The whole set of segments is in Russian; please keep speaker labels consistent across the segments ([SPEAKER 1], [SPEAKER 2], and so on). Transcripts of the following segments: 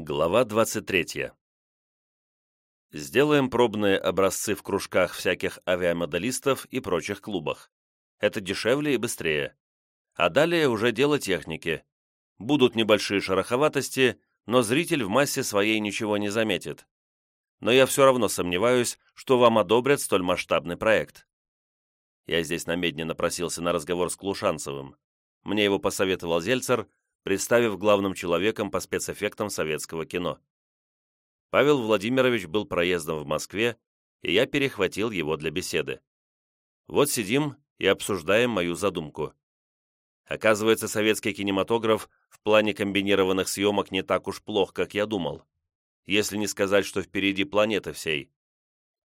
[SPEAKER 1] Глава 23. Сделаем пробные образцы в кружках всяких авиамоделистов и прочих клубах. Это дешевле и быстрее. А далее уже дело техники. Будут небольшие шероховатости, но зритель в массе своей ничего не заметит. Но я все равно сомневаюсь, что вам одобрят столь масштабный проект. Я здесь намедни напросился на разговор с Клушанцевым. Мне его посоветовал Зельцер, представив главным человеком по спецэффектам советского кино. Павел Владимирович был проездом в Москве, и я перехватил его для беседы. Вот сидим и обсуждаем мою задумку. Оказывается, советский кинематограф в плане комбинированных съемок не так уж плох, как я думал. Если не сказать, что впереди планеты всей.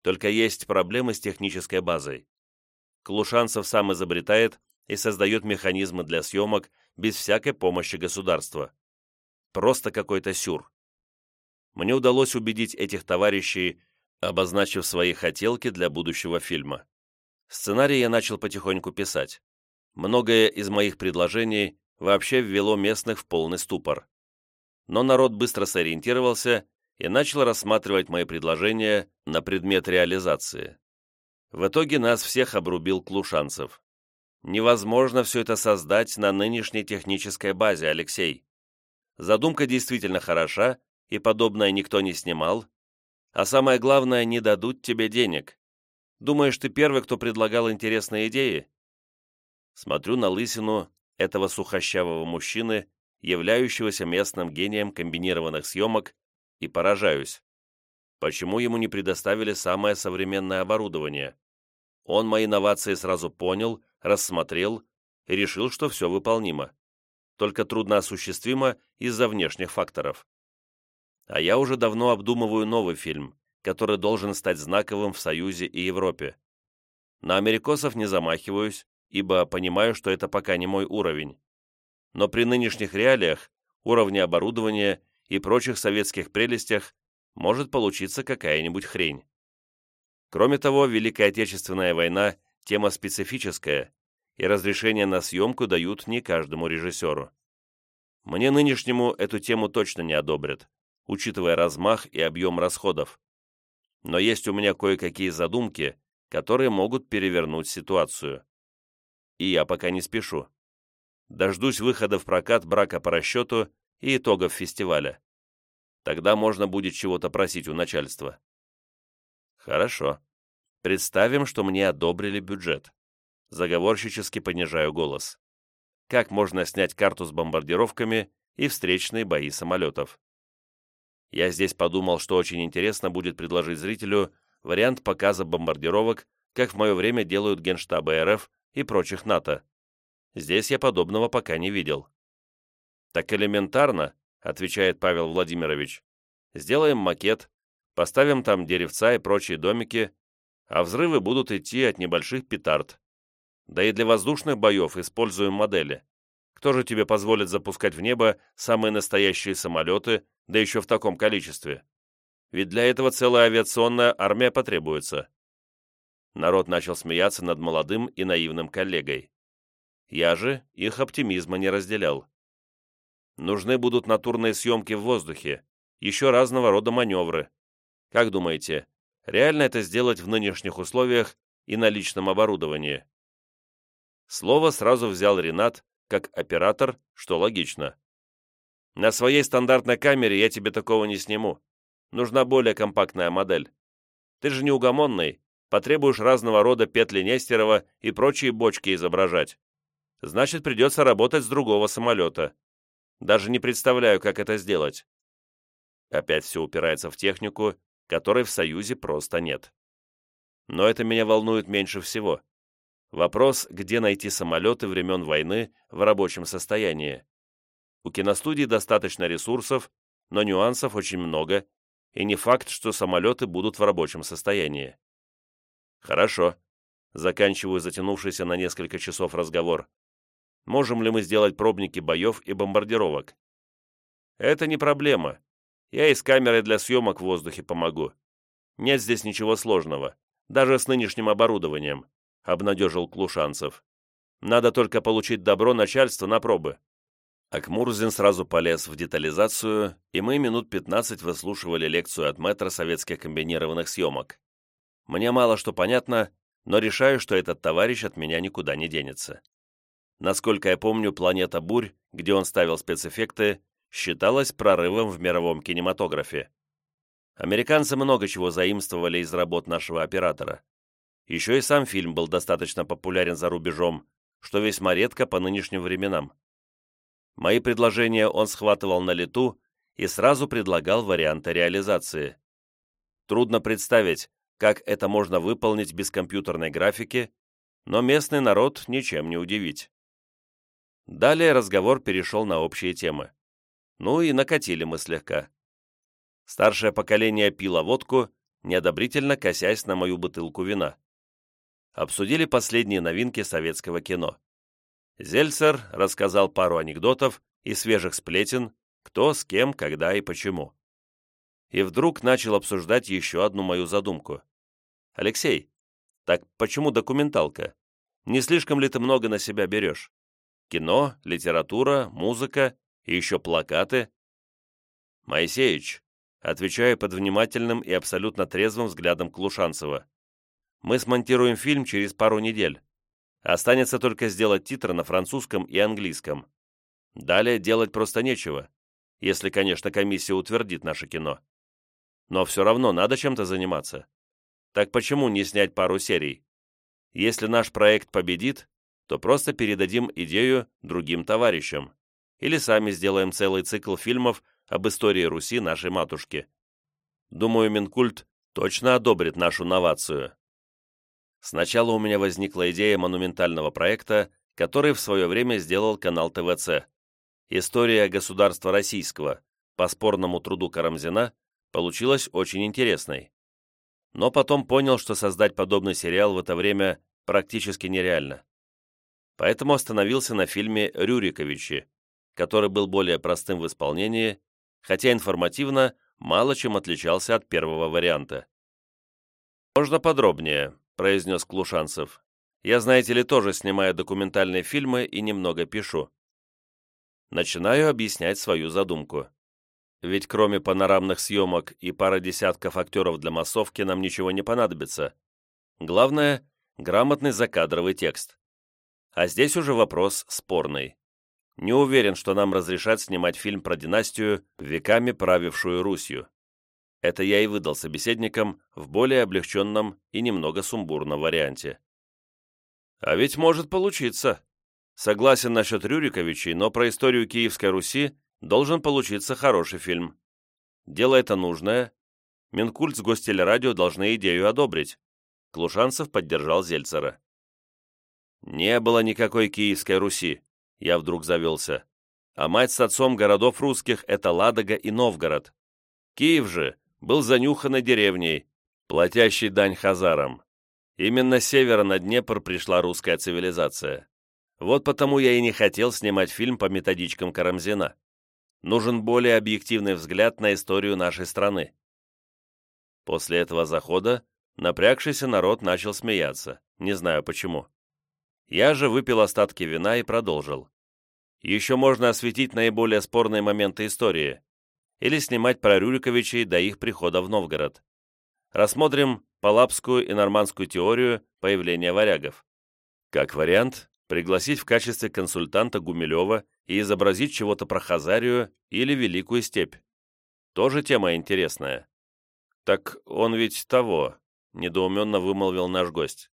[SPEAKER 1] Только есть проблемы с технической базой. Клушанцев сам изобретает и создает механизмы для съемок без всякой помощи государства. Просто какой-то сюр. Мне удалось убедить этих товарищей, обозначив свои хотелки для будущего фильма. Сценарий я начал потихоньку писать. Многое из моих предложений вообще ввело местных в полный ступор. Но народ быстро сориентировался и начал рассматривать мои предложения на предмет реализации. В итоге нас всех обрубил Клушанцев. Невозможно все это создать на нынешней технической базе, Алексей. Задумка действительно хороша, и подобное никто не снимал. А самое главное, не дадут тебе денег. Думаешь, ты первый, кто предлагал интересные идеи? Смотрю на лысину этого сухощавого мужчины, являющегося местным гением комбинированных съемок, и поражаюсь. Почему ему не предоставили самое современное оборудование? Он мои инновации сразу понял рассмотрел и решил, что все выполнимо, только трудно осуществимо из-за внешних факторов. А я уже давно обдумываю новый фильм, который должен стать знаковым в Союзе и Европе. На америкосов не замахиваюсь, ибо понимаю, что это пока не мой уровень. Но при нынешних реалиях, уровне оборудования и прочих советских прелестях может получиться какая-нибудь хрень. Кроме того, Великая Отечественная война Тема специфическая, и разрешение на съемку дают не каждому режиссеру. Мне нынешнему эту тему точно не одобрят, учитывая размах и объем расходов. Но есть у меня кое-какие задумки, которые могут перевернуть ситуацию. И я пока не спешу. Дождусь выхода в прокат брака по расчету и итогов фестиваля. Тогда можно будет чего-то просить у начальства. Хорошо. Представим, что мне одобрили бюджет. Заговорщически понижаю голос. Как можно снять карту с бомбардировками и встречные бои самолетов? Я здесь подумал, что очень интересно будет предложить зрителю вариант показа бомбардировок, как в мое время делают генштабы РФ и прочих НАТО. Здесь я подобного пока не видел. «Так элементарно», — отвечает Павел Владимирович. «Сделаем макет, поставим там деревца и прочие домики, а взрывы будут идти от небольших петард. Да и для воздушных боев используем модели. Кто же тебе позволит запускать в небо самые настоящие самолеты, да еще в таком количестве? Ведь для этого целая авиационная армия потребуется. Народ начал смеяться над молодым и наивным коллегой. Я же их оптимизма не разделял. Нужны будут натурные съемки в воздухе, еще разного рода маневры. Как думаете, реально это сделать в нынешних условиях и на личном оборудовании. Слово сразу взял Ренат, как оператор, что логично. На своей стандартной камере я тебе такого не сниму. Нужна более компактная модель. Ты же неугомонный, потребуешь разного рода петли Нестерова и прочие бочки изображать. Значит, придется работать с другого самолета. Даже не представляю, как это сделать. Опять все упирается в технику которой в Союзе просто нет. Но это меня волнует меньше всего. Вопрос, где найти самолеты времен войны в рабочем состоянии. У киностудии достаточно ресурсов, но нюансов очень много, и не факт, что самолеты будут в рабочем состоянии. Хорошо. Заканчиваю затянувшийся на несколько часов разговор. Можем ли мы сделать пробники боев и бомбардировок? Это не проблема. Я и с камерой для съемок в воздухе помогу. Нет здесь ничего сложного, даже с нынешним оборудованием», — обнадежил Клушанцев. «Надо только получить добро начальства на пробы». Акмурзин сразу полез в детализацию, и мы минут 15 выслушивали лекцию от мэтра советских комбинированных съемок. Мне мало что понятно, но решаю, что этот товарищ от меня никуда не денется. Насколько я помню, «Планета Бурь», где он ставил спецэффекты, считалась прорывом в мировом кинематографе. Американцы много чего заимствовали из работ нашего оператора. Еще и сам фильм был достаточно популярен за рубежом, что весьма редко по нынешним временам. Мои предложения он схватывал на лету и сразу предлагал варианты реализации. Трудно представить, как это можно выполнить без компьютерной графики, но местный народ ничем не удивить. Далее разговор перешел на общие темы. Ну и накатили мы слегка. Старшее поколение пило водку, неодобрительно косясь на мою бутылку вина. Обсудили последние новинки советского кино. Зельцер рассказал пару анекдотов и свежих сплетен, кто, с кем, когда и почему. И вдруг начал обсуждать еще одну мою задумку. «Алексей, так почему документалка? Не слишком ли ты много на себя берешь? Кино, литература, музыка и еще плакаты?» «Моисеич», отвечаю под внимательным и абсолютно трезвым взглядом Клушанцева. «Мы смонтируем фильм через пару недель. Останется только сделать титры на французском и английском. Далее делать просто нечего, если, конечно, комиссия утвердит наше кино. Но все равно надо чем-то заниматься. Так почему не снять пару серий? Если наш проект победит, то просто передадим идею другим товарищам. Или сами сделаем целый цикл фильмов об истории Руси нашей матушки. Думаю, Минкульт точно одобрит нашу новацию. Сначала у меня возникла идея монументального проекта, который в свое время сделал канал ТВЦ. История государства российского по спорному труду Карамзина получилась очень интересной. Но потом понял, что создать подобный сериал в это время практически нереально. Поэтому остановился на фильме «Рюриковичи», который был более простым в исполнении, хотя информативно мало чем отличался от первого варианта. «Можно подробнее», — произнес Клушанцев. «Я, знаете ли, тоже снимаю документальные фильмы и немного пишу». Начинаю объяснять свою задумку. Ведь кроме панорамных съемок и пары десятков актеров для массовки нам ничего не понадобится. Главное — грамотный закадровый текст. А здесь уже вопрос спорный. Не уверен, что нам разрешат снимать фильм про династию, веками правившую Русью. Это я и выдал собеседникам в более облегченном и немного сумбурном варианте. А ведь может получиться. Согласен насчет Рюриковичей, но про историю Киевской Руси должен получиться хороший фильм. Дело это нужное. Минкульт с Гостелерадио должны идею одобрить. Клушанцев поддержал Зельцера. Не было никакой Киевской Руси, я вдруг завелся. А мать с отцом городов русских — это Ладога и Новгород. Киев же был занюханной деревней, платящей дань хазарам. Именно с севера на Днепр пришла русская цивилизация. Вот потому я и не хотел снимать фильм по методичкам Карамзина. Нужен более объективный взгляд на историю нашей страны. После этого захода напрягшийся народ начал смеяться, не знаю почему. Я же выпил остатки вина и продолжил. Еще можно осветить наиболее спорные моменты истории, или снимать про Рюриковичей до их прихода в Новгород. Рассмотрим палапскую и нормандскую теорию появления варягов. Как вариант, пригласить в качестве консультанта Гумилева и изобразить чего-то про Хазарию или Великую Степь. Тоже тема интересная. «Так он ведь того», — недоуменно вымолвил наш гость.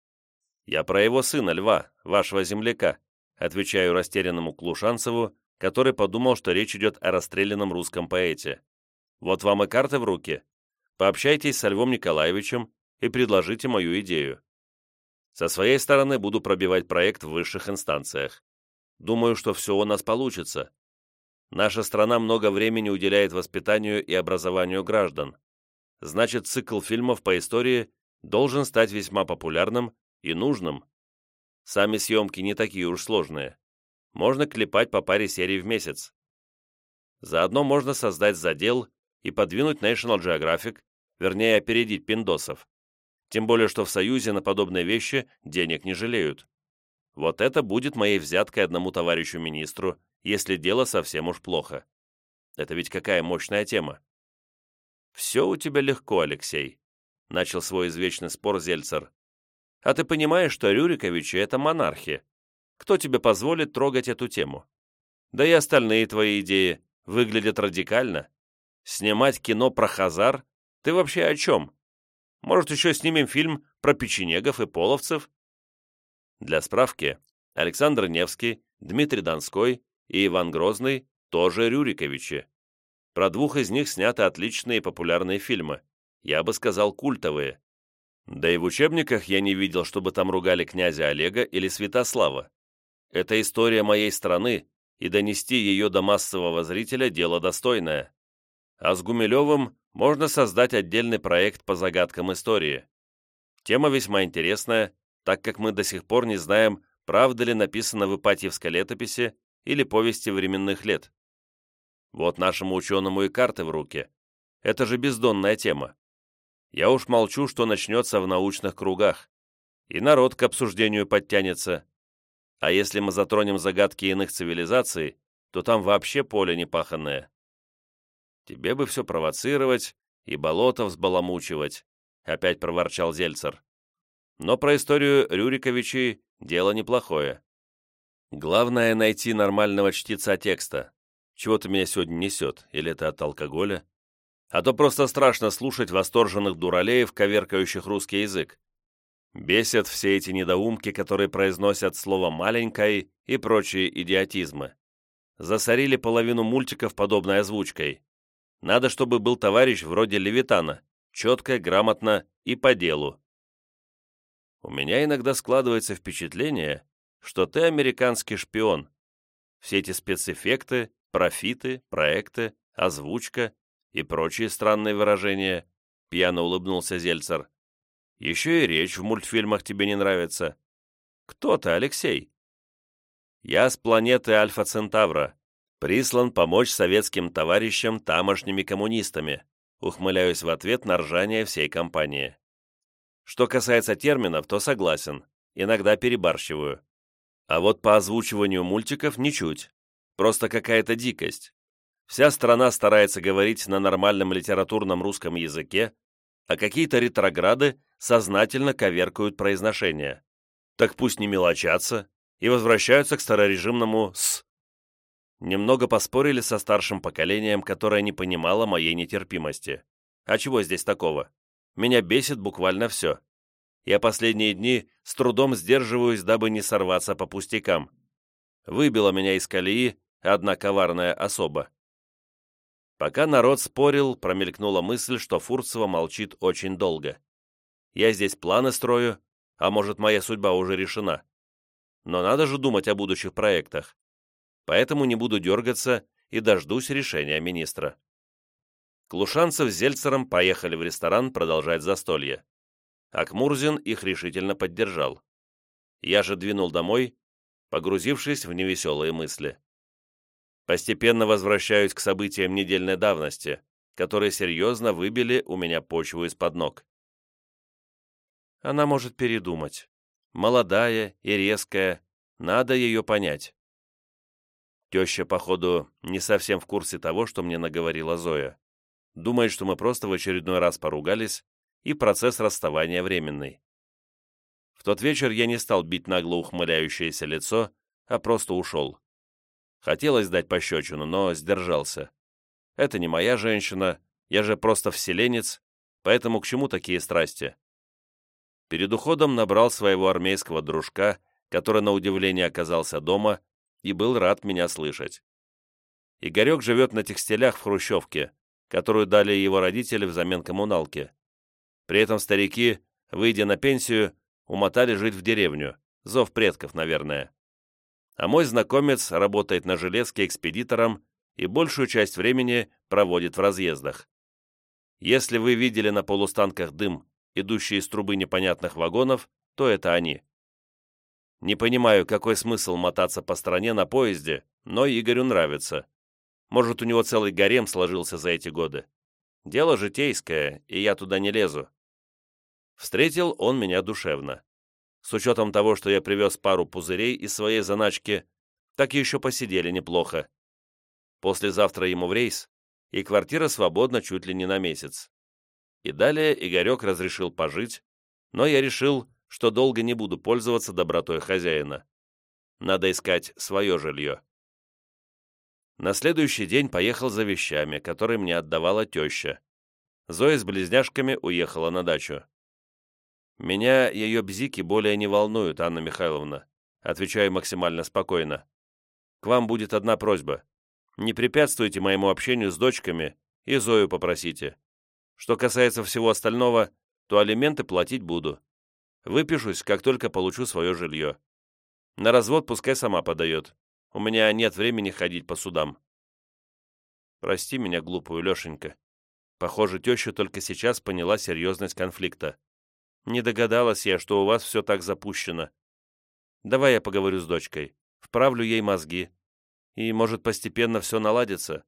[SPEAKER 1] «Я про его сына, Льва, вашего земляка», отвечаю растерянному Клушанцеву, который подумал, что речь идет о расстрелянном русском поэте. Вот вам и карты в руки. Пообщайтесь со Львом Николаевичем и предложите мою идею. Со своей стороны буду пробивать проект в высших инстанциях. Думаю, что все у нас получится. Наша страна много времени уделяет воспитанию и образованию граждан. Значит, цикл фильмов по истории должен стать весьма популярным и нужным. Сами съемки не такие уж сложные можно клепать по паре серий в месяц. Заодно можно создать задел и подвинуть National Geographic, вернее опередить пиндосов. Тем более, что в Союзе на подобные вещи денег не жалеют. Вот это будет моей взяткой одному товарищу министру если дело совсем уж плохо. Это ведь какая мощная тема. «Все у тебя легко, Алексей», — начал свой извечный спор Зельцер. «А ты понимаешь, что Рюриковичи — это монархи? Кто тебе позволит трогать эту тему? Да и остальные твои идеи выглядят радикально. Снимать кино про Хазар? Ты вообще о чем? Может, еще снимем фильм про печенегов и половцев?» Для справки, Александр Невский, Дмитрий Донской и Иван Грозный тоже Рюриковичи. Про двух из них сняты отличные популярные фильмы, я бы сказал, культовые. Да и в учебниках я не видел, чтобы там ругали князя Олега или Святослава. Это история моей страны, и донести ее до массового зрителя – дело достойное. А с Гумилевым можно создать отдельный проект по загадкам истории. Тема весьма интересная, так как мы до сих пор не знаем, правда ли написано в Ипатьевской летописи или повести временных лет. Вот нашему ученому и карты в руки. Это же бездонная тема. Я уж молчу, что начнется в научных кругах. И народ к обсуждению подтянется. А если мы затронем загадки иных цивилизаций, то там вообще поле непаханное. Тебе бы все провоцировать и болото взбаламучивать, опять проворчал Зельцер. Но про историю Рюриковичей дело неплохое. Главное — найти нормального чтеца текста. Чего-то меня сегодня несет, или это от алкоголя? А то просто страшно слушать восторженных дуралеев, коверкающих русский язык. Бесят все эти недоумки, которые произносят слово «маленькой» и прочие идиотизмы. Засорили половину мультиков подобной озвучкой. Надо, чтобы был товарищ вроде Левитана, четко, грамотно и по делу. У меня иногда складывается впечатление, что ты американский шпион. Все эти спецэффекты, профиты, проекты, озвучка и прочие странные выражения, пьяно улыбнулся Зельцер. Еще и речь в мультфильмах тебе не нравится. Кто ты, Алексей? Я с планеты Альфа-Центавра, прислан помочь советским товарищам тамошними коммунистами, ухмыляюсь в ответ на ржание всей компании. Что касается терминов, то согласен, иногда перебарщиваю. А вот по озвучиванию мультиков ничуть. Просто какая-то дикость. Вся страна старается говорить на нормальном литературном русском языке, а какие-то ретрограды сознательно коверкают произношение. Так пусть не мелочатся и возвращаются к старорежимному «с». Немного поспорили со старшим поколением, которое не понимало моей нетерпимости. А чего здесь такого? Меня бесит буквально все. Я последние дни с трудом сдерживаюсь, дабы не сорваться по пустякам. Выбила меня из колеи одна коварная особа. Пока народ спорил, промелькнула мысль, что Фурцева молчит очень долго. Я здесь планы строю, а может, моя судьба уже решена. Но надо же думать о будущих проектах. Поэтому не буду дергаться и дождусь решения министра. Клушанцев с Зельцером поехали в ресторан продолжать застолье. Акмурзин их решительно поддержал. Я же двинул домой, погрузившись в невеселые мысли. Постепенно возвращаюсь к событиям недельной давности, которые серьезно выбили у меня почву из-под ног. Она может передумать. Молодая и резкая, надо ее понять. Теща, походу, не совсем в курсе того, что мне наговорила Зоя. Думает, что мы просто в очередной раз поругались, и процесс расставания временный. В тот вечер я не стал бить нагло ухмыляющееся лицо, а просто ушел. Хотелось дать пощечину, но сдержался. Это не моя женщина, я же просто вселенец, поэтому к чему такие страсти? Перед уходом набрал своего армейского дружка, который на удивление оказался дома и был рад меня слышать. Игорек живет на текстилях в Хрущевке, которую дали его родители взамен коммуналки. При этом старики, выйдя на пенсию, умотали жить в деревню, зов предков, наверное. А мой знакомец работает на железке экспедитором и большую часть времени проводит в разъездах. Если вы видели на полустанках дым, идущий из трубы непонятных вагонов, то это они. Не понимаю, какой смысл мотаться по стране на поезде, но Игорю нравится. Может, у него целый гарем сложился за эти годы. Дело житейское, и я туда не лезу. Встретил он меня душевно. С учетом того, что я привез пару пузырей из своей заначки, так еще посидели неплохо. Послезавтра ему в рейс, и квартира свободна чуть ли не на месяц. И далее Игорек разрешил пожить, но я решил, что долго не буду пользоваться добротой хозяина. Надо искать свое жилье. На следующий день поехал за вещами, которые мне отдавала теща. Зоя с близняшками уехала на дачу. «Меня ее бзики более не волнуют, Анна Михайловна», отвечаю максимально спокойно. «К вам будет одна просьба. Не препятствуйте моему общению с дочками и Зою попросите. Что касается всего остального, то алименты платить буду. Выпишусь, как только получу свое жилье. На развод пускай сама подает. У меня нет времени ходить по судам. Прости меня, глупую Лешенька. Похоже, теща только сейчас поняла серьезность конфликта. Не догадалась я, что у вас все так запущено. Давай я поговорю с дочкой, вправлю ей мозги, и, может, постепенно все наладится.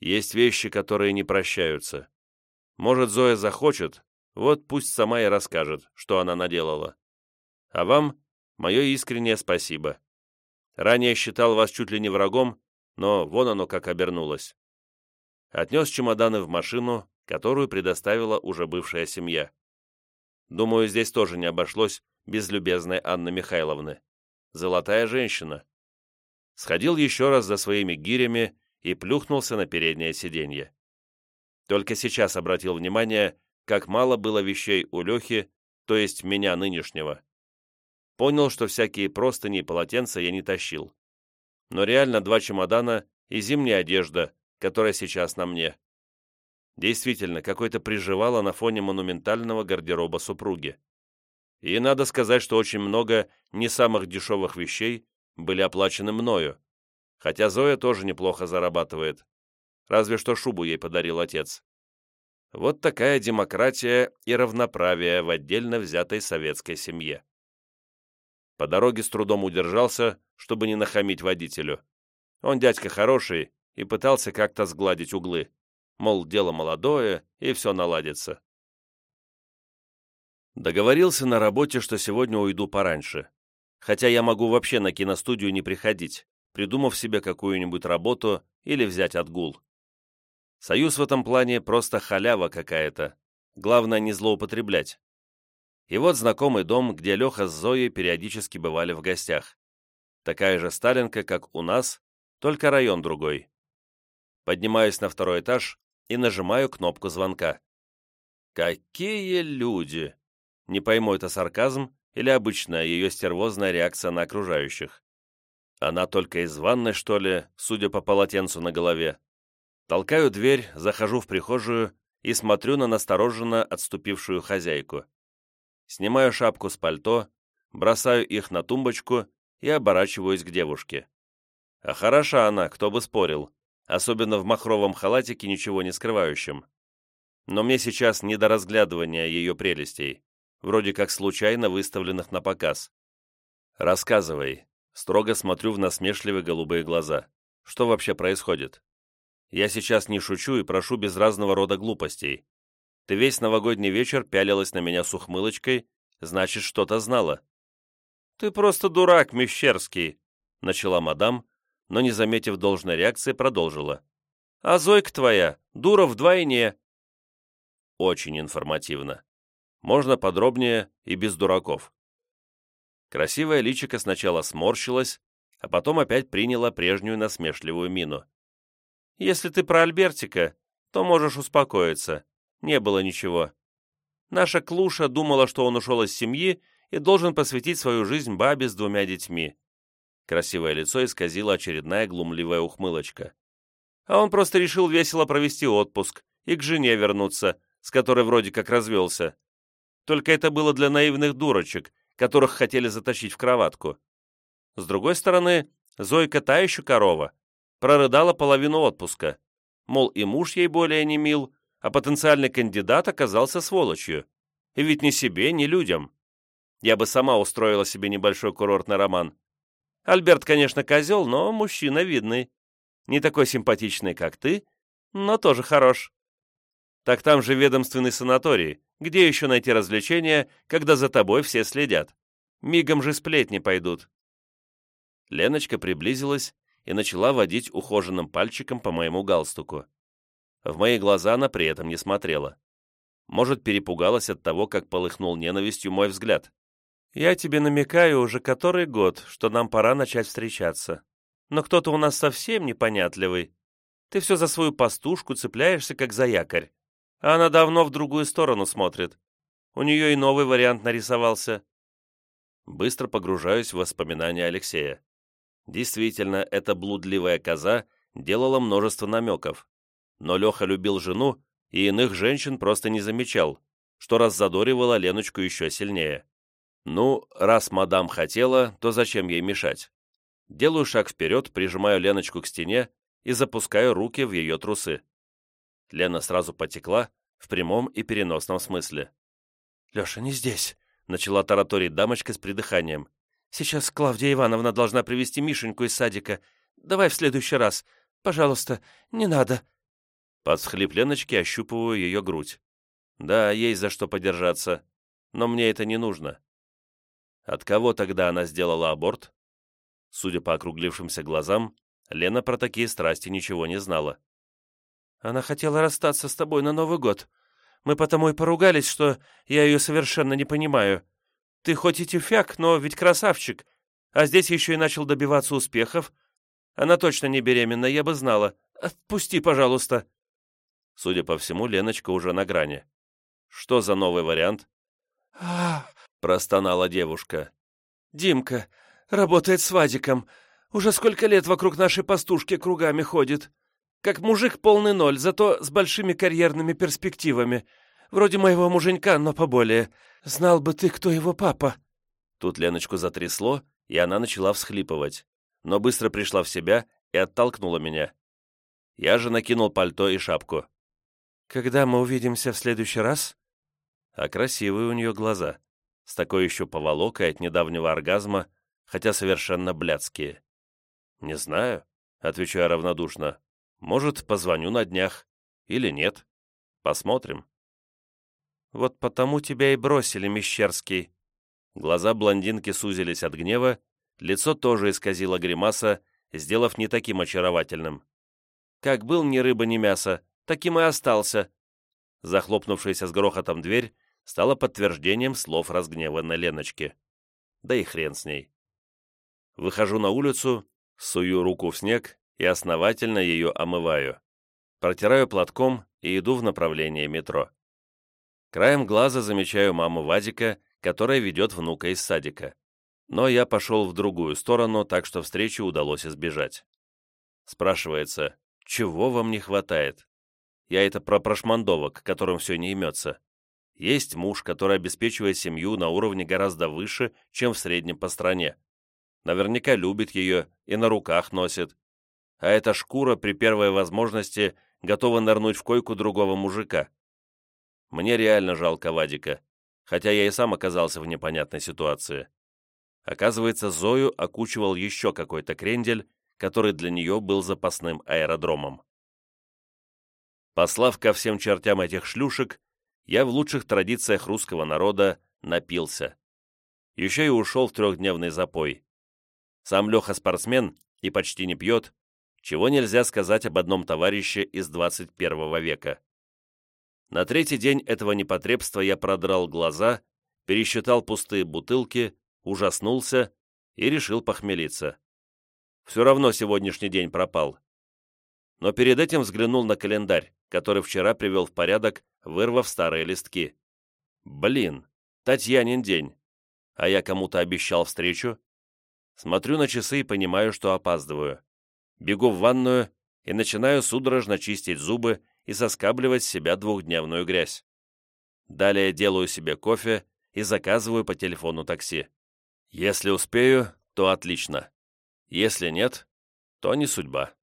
[SPEAKER 1] Есть вещи, которые не прощаются. Может, Зоя захочет, вот пусть сама и расскажет, что она наделала. А вам мое искреннее спасибо. Ранее считал вас чуть ли не врагом, но вон оно как обернулось. Отнес чемоданы в машину, которую предоставила уже бывшая семья. Думаю, здесь тоже не обошлось без любезной Анны Михайловны. Золотая женщина. Сходил еще раз за своими гирями и плюхнулся на переднее сиденье. Только сейчас обратил внимание, как мало было вещей у Лехи, то есть меня нынешнего. Понял, что всякие простыни и полотенца я не тащил. Но реально два чемодана и зимняя одежда, которая сейчас на мне. Действительно, какой-то приживало на фоне монументального гардероба супруги. И надо сказать, что очень много не самых дешевых вещей были оплачены мною, хотя Зоя тоже неплохо зарабатывает. Разве что шубу ей подарил отец. Вот такая демократия и равноправие в отдельно взятой советской семье. По дороге с трудом удержался, чтобы не нахамить водителю. Он дядька хороший и пытался как-то сгладить углы. Мол, дело молодое, и все наладится. Договорился на работе, что сегодня уйду пораньше. Хотя я могу вообще на киностудию не приходить, придумав себе какую-нибудь работу или взять отгул. Союз в этом плане просто халява какая-то. Главное не злоупотреблять. И вот знакомый дом, где Леха с Зоей периодически бывали в гостях. Такая же Сталинка, как у нас, только район другой. Поднимаюсь на второй этаж и нажимаю кнопку звонка. Какие люди! Не пойму, это сарказм или обычная ее стервозная реакция на окружающих. Она только из ванной, что ли, судя по полотенцу на голове. Толкаю дверь, захожу в прихожую и смотрю на настороженно отступившую хозяйку снимаю шапку с пальто, бросаю их на тумбочку и оборачиваюсь к девушке. А хороша она, кто бы спорил, особенно в махровом халатике, ничего не скрывающем. Но мне сейчас не до разглядывания ее прелестей, вроде как случайно выставленных на показ. «Рассказывай», — строго смотрю в насмешливые голубые глаза. «Что вообще происходит?» «Я сейчас не шучу и прошу без разного рода глупостей. Ты весь новогодний вечер пялилась на меня с ухмылочкой, значит, что-то знала». «Ты просто дурак, Мещерский», — начала мадам, но, не заметив должной реакции, продолжила. «А Зойка твоя, дура вдвойне». Очень информативно. Можно подробнее и без дураков. Красивая личико сначала сморщилась, а потом опять приняла прежнюю насмешливую мину. «Если ты про Альбертика, то можешь успокоиться не было ничего. Наша Клуша думала, что он ушел из семьи и должен посвятить свою жизнь бабе с двумя детьми. Красивое лицо исказила очередная глумливая ухмылочка. А он просто решил весело провести отпуск и к жене вернуться, с которой вроде как развелся. Только это было для наивных дурочек, которых хотели затащить в кроватку. С другой стороны, Зойка та еще корова. Прорыдала половину отпуска. Мол, и муж ей более не мил, а потенциальный кандидат оказался сволочью. И ведь ни себе, ни людям. Я бы сама устроила себе небольшой курортный роман. Альберт, конечно, козел, но мужчина видный. Не такой симпатичный, как ты, но тоже хорош. Так там же ведомственный санаторий. Где еще найти развлечения, когда за тобой все следят? Мигом же сплетни пойдут. Леночка приблизилась и начала водить ухоженным пальчиком по моему галстуку. В мои глаза она при этом не смотрела. Может, перепугалась от того, как полыхнул ненавистью мой взгляд. «Я тебе намекаю уже который год, что нам пора начать встречаться. Но кто-то у нас совсем непонятливый. Ты все за свою пастушку цепляешься, как за якорь. А она давно в другую сторону смотрит. У нее и новый вариант нарисовался». Быстро погружаюсь в воспоминания Алексея. Действительно, эта блудливая коза делала множество намеков. Но Леха любил жену и иных женщин просто не замечал, что раззадоривало Леночку еще сильнее. Ну, раз мадам хотела, то зачем ей мешать? Делаю шаг вперед, прижимаю Леночку к стене и запускаю руки в ее трусы. Лена сразу потекла, в прямом и переносном смысле. «Леша, не здесь», — начала тараторить дамочка с придыханием. «Сейчас Клавдия Ивановна должна привести Мишеньку из садика. Давай в следующий раз. Пожалуйста, не надо». Под всхлип Леночки ощупываю ее грудь. Да, есть за что подержаться, но мне это не нужно. От кого тогда она сделала аборт? Судя по округлившимся глазам, Лена про такие страсти ничего не знала. «Она хотела расстаться с тобой на Новый год. Мы потому и поругались, что я ее совершенно не понимаю. Ты хоть и тюфяк, но ведь красавчик, а здесь еще и начал добиваться успехов. Она точно не беременна, я бы знала. Отпусти, пожалуйста». Судя по всему, Леночка уже на грани. Что за новый вариант?
[SPEAKER 2] а
[SPEAKER 1] простонала девушка.
[SPEAKER 2] «Димка работает с Вадиком. Уже сколько лет вокруг нашей пастушки кругами ходит. Как мужик полный ноль, зато с большими карьерными перспективами. Вроде моего муженька, но поболее. Знал бы ты, кто его папа».
[SPEAKER 1] Тут Леночку затрясло, и она начала всхлипывать, но быстро пришла в себя и оттолкнула меня. Я же накинул пальто и шапку.
[SPEAKER 2] «Когда мы увидимся в следующий раз?»
[SPEAKER 1] А красивые у нее глаза, с такой еще поволокой от недавнего оргазма, хотя совершенно блядские. «Не знаю», — отвечаю равнодушно. «Может, позвоню на днях. Или нет. Посмотрим».
[SPEAKER 2] «Вот потому тебя и бросили, Мещерский».
[SPEAKER 1] Глаза блондинки сузились от гнева, лицо тоже исказило гримаса, сделав не таким очаровательным. «Как был ни рыба, ни мясо, таким и остался». Захлопнувшаяся с грохотом дверь стала подтверждением слов разгневанной Леночки. Да и хрен с ней. Выхожу на улицу, сую руку в снег и основательно ее омываю. Протираю платком и иду в направлении метро. Краем глаза замечаю маму Вадика, которая ведет внука из садика. Но я пошел в другую сторону, так что встречу удалось избежать. Спрашивается, чего вам не хватает? Я это про прошмандовок, которым все не имется. Есть муж, который обеспечивает семью на уровне гораздо выше, чем в среднем по стране. Наверняка любит ее и на руках носит. А эта шкура при первой возможности готова нырнуть в койку другого мужика. Мне реально жалко Вадика, хотя я и сам оказался в непонятной ситуации. Оказывается, Зою окучивал еще какой-то крендель, который для нее был запасным аэродромом. Послав ко всем чертям этих шлюшек, я в лучших традициях русского народа напился. Еще и ушел в трехдневный запой. Сам Леха спортсмен и почти не пьет, чего нельзя сказать об одном товарище из 21 века. На третий день этого непотребства я продрал глаза, пересчитал пустые бутылки, ужаснулся и решил похмелиться. Все равно сегодняшний день пропал. Но перед этим взглянул на календарь который вчера привел в порядок, вырвав старые листки. Блин, Татьянин день. А я кому-то обещал встречу. Смотрю на часы и понимаю, что опаздываю. Бегу в ванную и начинаю судорожно чистить зубы и соскабливать с себя двухдневную грязь. Далее делаю себе кофе и заказываю по телефону такси. Если успею, то отлично. Если нет, то не судьба.